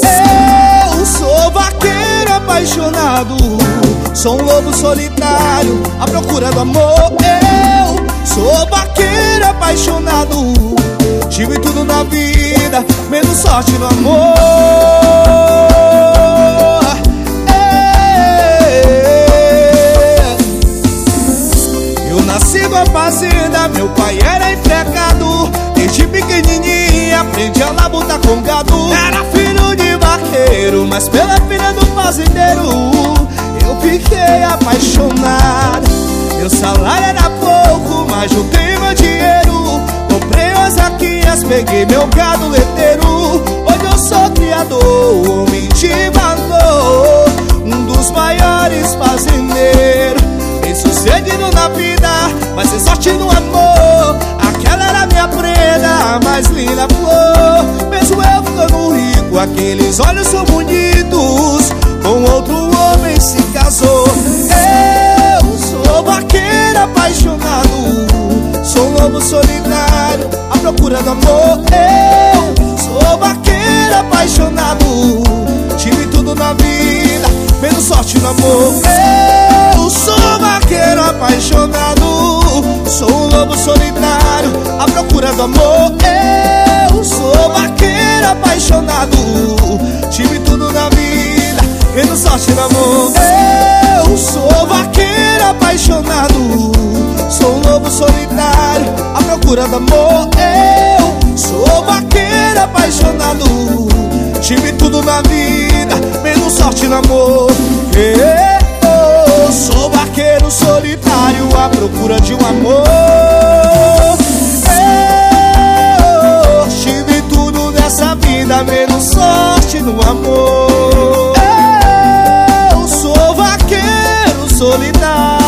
Eu sou vaqueiro apaixonado Sou um lobo solitário à procura do amor. Eu sou vaqueiro apaixonado Tive tudo na vida, menos sorte no amor. Eu nasci numa fazenda, meu pai era empregado. Desde pequenininha aprendi a labutar com gado mas pela filha do fazendeiro Eu fiquei apaixonado. Meu salário era pouco, mas juntei meu dinheiro. Comprei as aquias, peguei meu gado leiteiro Hoje eu sou criador, homem de valor Um dos maiores fazendeiros. Bem sucedido na vida, mas sem sorte no amor. Aquela era minha prenda, a mais linda flor. Mesmo eu ficando rico, aqueles olhos são bonitos Com outro homem se casou. Eu sou vaqueiro apaixonado Sou lobo solitário à procura do amor. Eu sou vaqueiro apaixonado Tive tudo na vida, menos sorte no amor. Eu sou vaqueiro apaixonado Sou um lobo solitário à procura do amor. Eu no amor. Eu sou vaqueiro apaixonado. Sou um lobo solitário à procura do amor. Eu sou vaqueiro apaixonado. Tive tudo na vida, menos sorte no amor. Eu sou vaqueiro solitário à procura de um amor. Eu tive tudo nessa vida, menos sorte no amor solitário